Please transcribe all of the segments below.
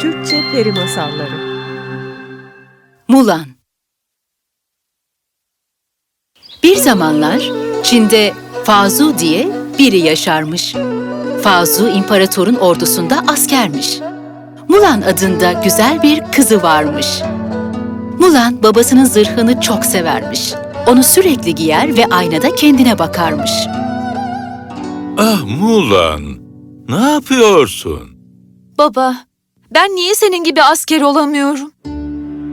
Türkçe Peri Masalları Mulan Bir zamanlar Çin'de Fazu diye biri yaşarmış. Fazu imparatorun ordusunda askermiş. Mulan adında güzel bir kızı varmış. Mulan babasının zırhını çok severmiş. Onu sürekli giyer ve aynada kendine bakarmış. Ah Mulan, ne yapıyorsun? Baba, ben niye senin gibi asker olamıyorum?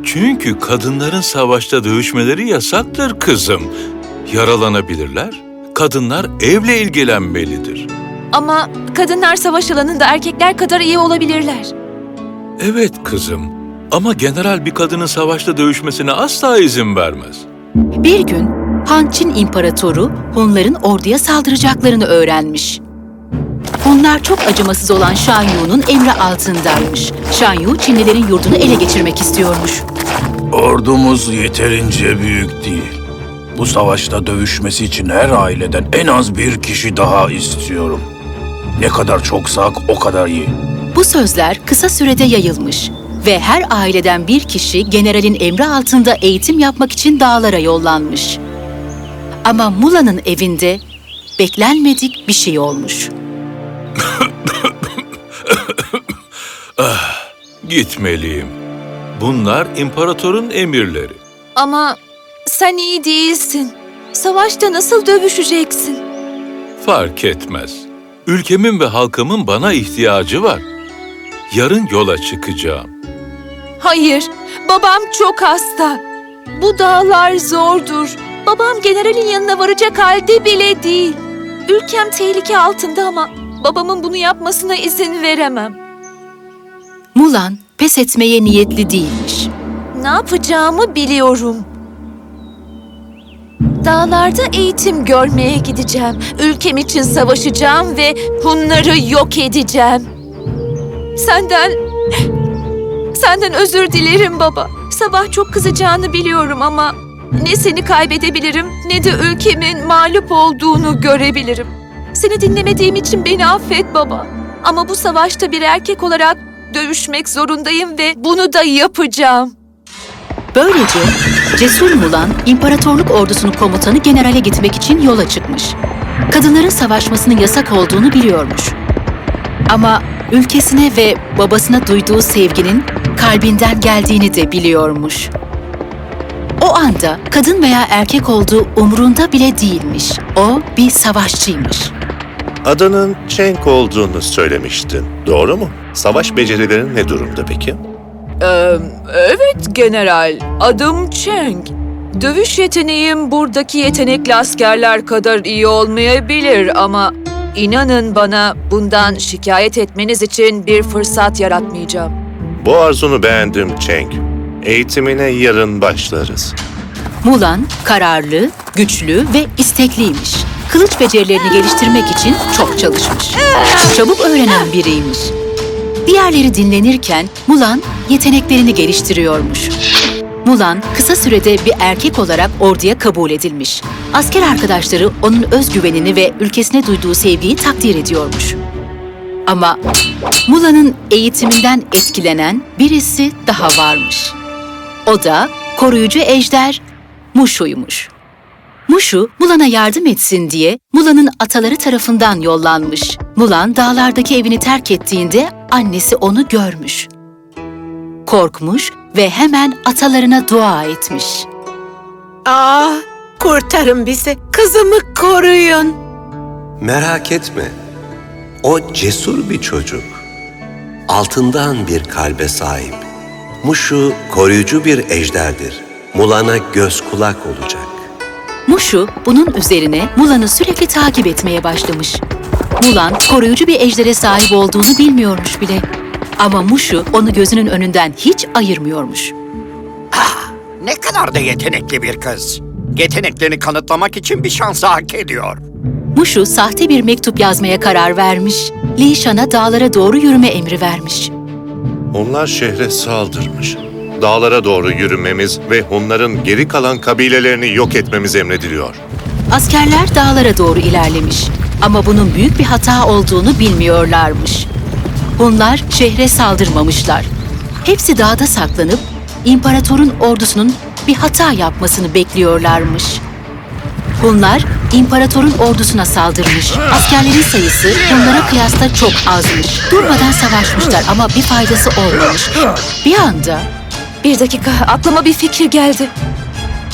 Çünkü kadınların savaşta dövüşmeleri yasaktır kızım. Yaralanabilirler. Kadınlar evle ilgilenmelidir. Ama kadınlar savaş alanında erkekler kadar iyi olabilirler. Evet kızım. Ama general bir kadının savaşta dövüşmesine asla izin vermez. Bir gün Han Çin İmparatoru Hunların orduya saldıracaklarını öğrenmiş. Hunlar çok acımasız olan Shan Yu'nun emri altındaymış. Shan Yu Çinlilerin yurdunu ele geçirmek istiyormuş. Ordumuz yeterince büyük değil. Bu savaşta dövüşmesi için her aileden en az bir kişi daha istiyorum. Ne kadar çoksak o kadar iyi. Bu sözler kısa sürede yayılmış ve her aileden bir kişi generalin emri altında eğitim yapmak için dağlara yollanmış. Ama Mula'nın evinde beklenmedik bir şey olmuş. Gitmeliyim. Bunlar imparatorun emirleri. Ama sen iyi değilsin. Savaşta nasıl dövüşeceksin? Fark etmez. Ülkemin ve halkımın bana ihtiyacı var. Yarın yola çıkacağım. Hayır, babam çok hasta. Bu dağlar zordur. Babam generalin yanına varacak halde bile değil. Ülkem tehlike altında ama babamın bunu yapmasına izin veremem. Mulan pes etmeye niyetli değilmiş. Ne yapacağımı biliyorum. Dağlarda eğitim görmeye gideceğim. Ülkem için savaşacağım ve Hunları yok edeceğim. Senden... Senden özür dilerim baba. Sabah çok kızacağını biliyorum ama... Ne seni kaybedebilirim ne de ülkemin mağlup olduğunu görebilirim. Seni dinlemediğim için beni affet baba. Ama bu savaşta bir erkek olarak dövüşmek zorundayım ve bunu da yapacağım. Böylece Cesur Mulan, imparatorluk ordusunun komutanı generale gitmek için yola çıkmış. Kadınların savaşmasının yasak olduğunu biliyormuş. Ama ülkesine ve babasına duyduğu sevginin kalbinden geldiğini de biliyormuş. O anda kadın veya erkek olduğu umrunda bile değilmiş. O bir savaşçıymış. Adının Cenk olduğunu söylemiştin. Doğru mu? Savaş becerilerin ne durumda peki? Ee, evet general, adım Cheng. Dövüş yeteneğim buradaki yetenekli askerler kadar iyi olmayabilir ama inanın bana bundan şikayet etmeniz için bir fırsat yaratmayacağım. Bu arzunu beğendim Cenk. Eğitimine yarın başlarız. Mulan kararlı, güçlü ve istekliymiş. Kılıç becerilerini geliştirmek için çok çalışmış. Çabuk öğrenen biriymiş. Diğerleri dinlenirken Mulan yeteneklerini geliştiriyormuş. Mulan kısa sürede bir erkek olarak orduya kabul edilmiş. Asker arkadaşları onun özgüvenini ve ülkesine duyduğu sevgiyi takdir ediyormuş. Ama Mulan'ın eğitiminden etkilenen birisi daha varmış. O da koruyucu ejder Mushu'ymuş. Mushu, Mulan'a yardım etsin diye Mulan'ın ataları tarafından yollanmış. Mulan dağlardaki evini terk ettiğinde annesi onu görmüş. Korkmuş ve hemen atalarına dua etmiş. Ah kurtarın bizi kızımı koruyun. Merak etme. O cesur bir çocuk. Altından bir kalbe sahip. Muşu koruyucu bir ejderdir. Mulan'a göz kulak olacak. Mushu bunun üzerine Mulan'ı sürekli takip etmeye başlamış. Mulan koruyucu bir ejdere sahip olduğunu bilmiyormuş bile. Ama Mushu onu gözünün önünden hiç ayırmıyormuş. Ne kadar da yetenekli bir kız. Yeteneklerini kanıtlamak için bir şans hak ediyor. Mushu sahte bir mektup yazmaya karar vermiş. Li Shan'a dağlara doğru yürüme emri vermiş. Onlar şehre saldırmış. Dağlara doğru yürümemiz ve Hunların geri kalan kabilelerini yok etmemiz emrediliyor. Askerler dağlara doğru ilerlemiş. Ama bunun büyük bir hata olduğunu bilmiyorlarmış. Hunlar şehre saldırmamışlar. Hepsi dağda saklanıp imparatorun ordusunun bir hata yapmasını bekliyorlarmış. Hunlar imparatorun ordusuna saldırmış. Askerlerin sayısı Hunlara kıyasla çok azmış. Durmadan savaşmışlar ama bir faydası olmamış. Bir anda Bir dakika aklıma bir fikir geldi.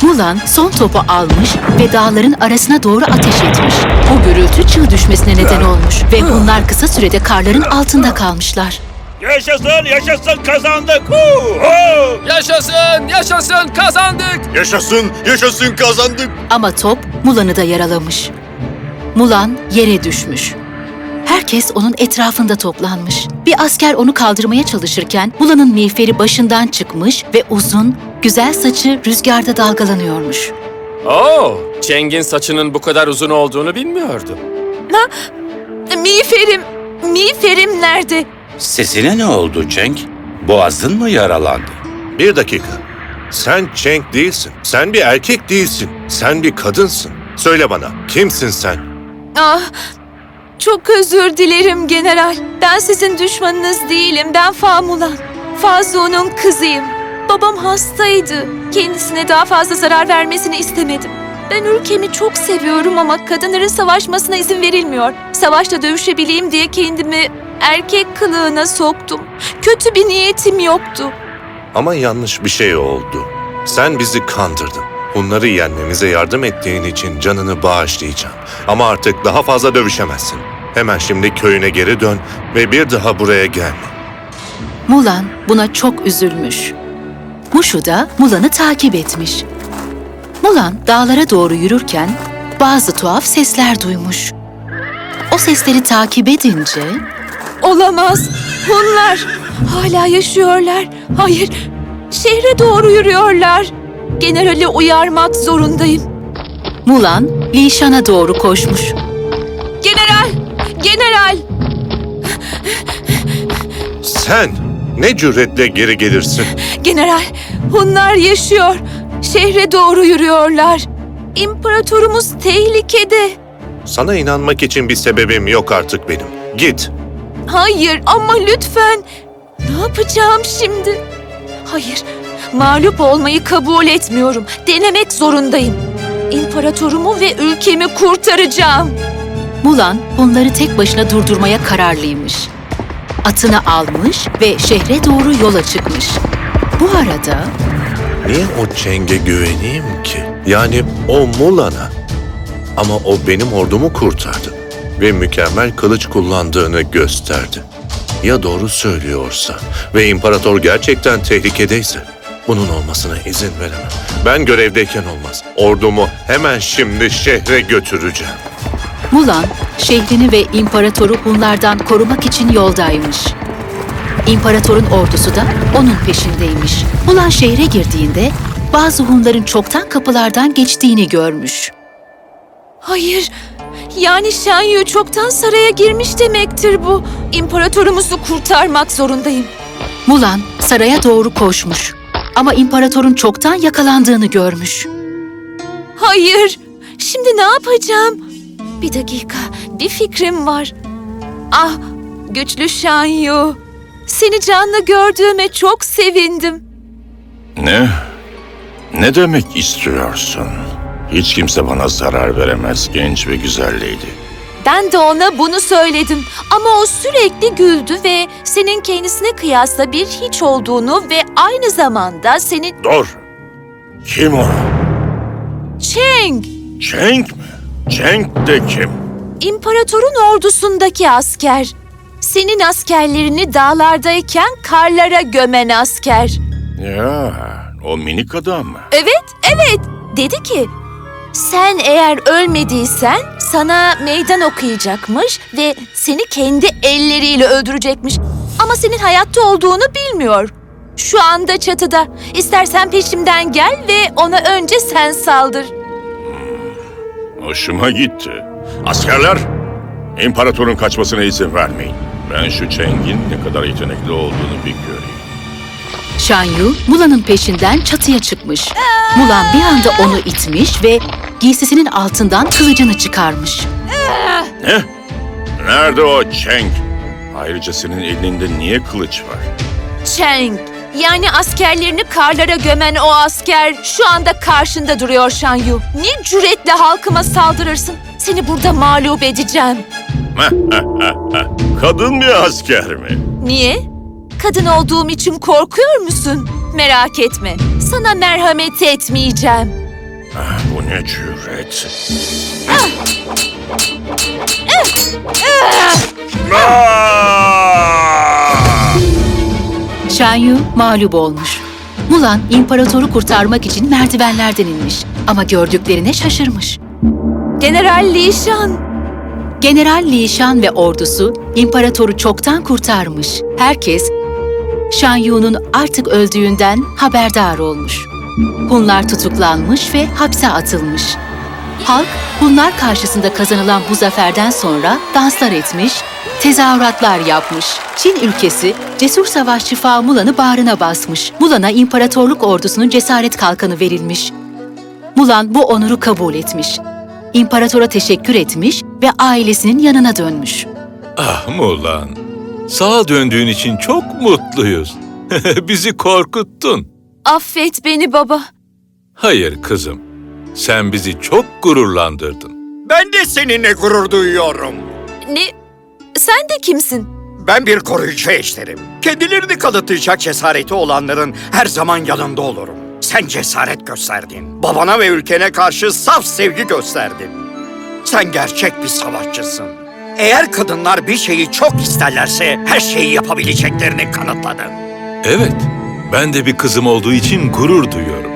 Mulan son topu almış ve dağların arasına doğru ateş etmiş. Bu gürültü çığ düşmesine neden olmuş ve bunlar kısa sürede karların altında kalmışlar. Yaşasın, yaşasın kazandık. Hu, hu. Yaşasın, yaşasın kazandık. Yaşasın, yaşasın kazandık. Ama top Mulan'ı da yaralamış. Mulan yere düşmüş. Herkes onun etrafında toplanmış. Bir asker onu kaldırmaya çalışırken Mulan'ın miğferi başından çıkmış ve uzun, güzel saçı rüzgarda dalgalanıyormuş. Oo, Ceng'in saçının bu kadar uzun olduğunu bilmiyordum. Miğferim, miğferim nerede? Sesine ne oldu Cenk? Boğazın mı yaralandı? Bir dakika. Sen Cenk değilsin. Sen bir erkek değilsin. Sen bir kadınsın. Söyle bana, kimsin sen? Ah, çok özür dilerim general. Ben sizin düşmanınız değilim. Ben Famulan. Fazu'nun kızıyım. Babam hastaydı. Kendisine daha fazla zarar vermesini istemedim. Ben ülkemi çok seviyorum ama kadınların savaşmasına izin verilmiyor. Savaşta dövüşebileyim diye kendimi erkek kılığına soktum. Kötü bir niyetim yoktu. Ama yanlış bir şey oldu. Sen bizi kandırdın. Bunları yenmemize yardım ettiğin için canını bağışlayacağım. Ama artık daha fazla dövüşemezsin. Hemen şimdi köyüne geri dön ve bir daha buraya gelme. Mulan buna çok üzülmüş. Mushu da Mulan'ı takip etmiş. Mulan dağlara doğru yürürken bazı tuhaf sesler duymuş. O sesleri takip edince Olamaz. Hunlar hala yaşıyorlar. Hayır. Şehre doğru yürüyorlar. Generali uyarmak zorundayım. Mulan Lishan'a doğru koşmuş. General! General! Sen ne cüretle geri gelirsin? General! Hunlar yaşıyor. Şehre doğru yürüyorlar. İmparatorumuz tehlikede. Sana inanmak için bir sebebim yok artık benim. Git. Hayır ama lütfen. Ne yapacağım şimdi? Hayır. Mağlup olmayı kabul etmiyorum. Denemek zorundayım. İmparatorumu ve ülkemi kurtaracağım. Mulan bunları tek başına durdurmaya kararlıymış. Atını almış ve şehre doğru yola çıkmış. Bu arada Niye o Ceng'e güveneyim ki? Yani o Mulan'a. Ama o benim ordumu kurtardı. Ve mükemmel kılıç kullandığını gösterdi. Ya doğru söylüyorsa ve imparator gerçekten tehlikedeyse bunun olmasına izin veremem. Ben görevdeyken olmaz. Ordumu hemen şimdi şehre götüreceğim. Mulan şehrini ve imparatoru Hunlardan korumak için yoldaymış. İmparatorun ordusu da onun peşindeymiş. Mulan şehre girdiğinde bazı Hunların çoktan kapılardan geçtiğini görmüş. Hayır. Yani Shan Yu çoktan saraya girmiş demektir bu. İmparatorumuzu kurtarmak zorundayım. Mulan saraya doğru koşmuş. Ama imparatorun çoktan yakalandığını görmüş. Hayır. Şimdi ne yapacağım? Bir dakika. Bir fikrim var. Ah, güçlü Shan Yu. Seni canlı gördüğüme çok sevindim. Ne? Ne demek istiyorsun? Hiç kimse bana zarar veremez genç ve güzel lady. Ben de ona bunu söyledim. Ama o sürekli güldü ve senin kendisine kıyasla bir hiç olduğunu ve aynı zamanda senin Dur! Kim o? Cheng, Cenk mi? Cenk de kim? imparatorun ordusundaki asker. Senin askerlerini dağlardayken karlara gömen asker. Ya, o minik adam mı? Evet, evet. Dedi ki, sen eğer ölmediysen sana meydan okuyacakmış ve seni kendi elleriyle öldürecekmiş. Ama senin hayatta olduğunu bilmiyor. Şu anda çatıda. İstersen peşimden gel ve ona önce sen saldır. Hoşuma gitti. Askerler, imparatorun kaçmasına izin vermeyin. Ben şu Cenk'in ne kadar yetenekli olduğunu bir göreyim. Shan Yu, Mulan'ın peşinden çatıya çıkmış. Mulan bir anda onu itmiş ve giysisinin altından kılıcını çıkarmış. Ne? Nerede o Cenk? Ayrıca senin elinde niye kılıç var? Cheng, Yani askerlerini karlara gömen o asker şu anda karşında duruyor Shanyu. Ne cüretle halkıma saldırırsın? Seni burada mağlup edeceğim. Kadın bir asker mi? Niye? Kadın olduğum için korkuyor musun? Merak etme. Sana merhamet etmeyeceğim. Ah, bu ne cüret. Shan Yu mağlup olmuş. Mulan imparatoru kurtarmak için merdivenlerden inmiş ama gördüklerine şaşırmış. General Li Shan. General Li Shan ve ordusu imparatoru çoktan kurtarmış. Herkes Shan Yu'nun artık öldüğünden haberdar olmuş. Hunlar tutuklanmış ve hapse atılmış. Halk Hunlar karşısında kazanılan bu zaferden sonra danslar etmiş, tezahüratlar yapmış. Çin ülkesi cesur savaşçı Fa Mulan'ı bağrına basmış. Mulan'a imparatorluk ordusunun cesaret kalkanı verilmiş. Mulan bu onuru kabul etmiş. İmparatora teşekkür etmiş ve ailesinin yanına dönmüş. Ah Mulan, sağa döndüğün için çok mutluyuz. Bizi korkuttun. Affet beni baba. Hayır kızım, sen bizi çok gururlandırdın. Ben de seninle gurur duyuyorum. Ne? Sen de kimsin? Ben bir koruyucu ejderim. Kendilerini kanıtlayacak cesareti olanların her zaman yanında olurum. Sen cesaret gösterdin. Babana ve ülkene karşı saf sevgi gösterdin. Sen gerçek bir savaşçısın. Eğer kadınlar bir şeyi çok isterlerse her şeyi yapabileceklerini kanıtladın. Evet, ben de bir kızım olduğu için gurur duyuyorum.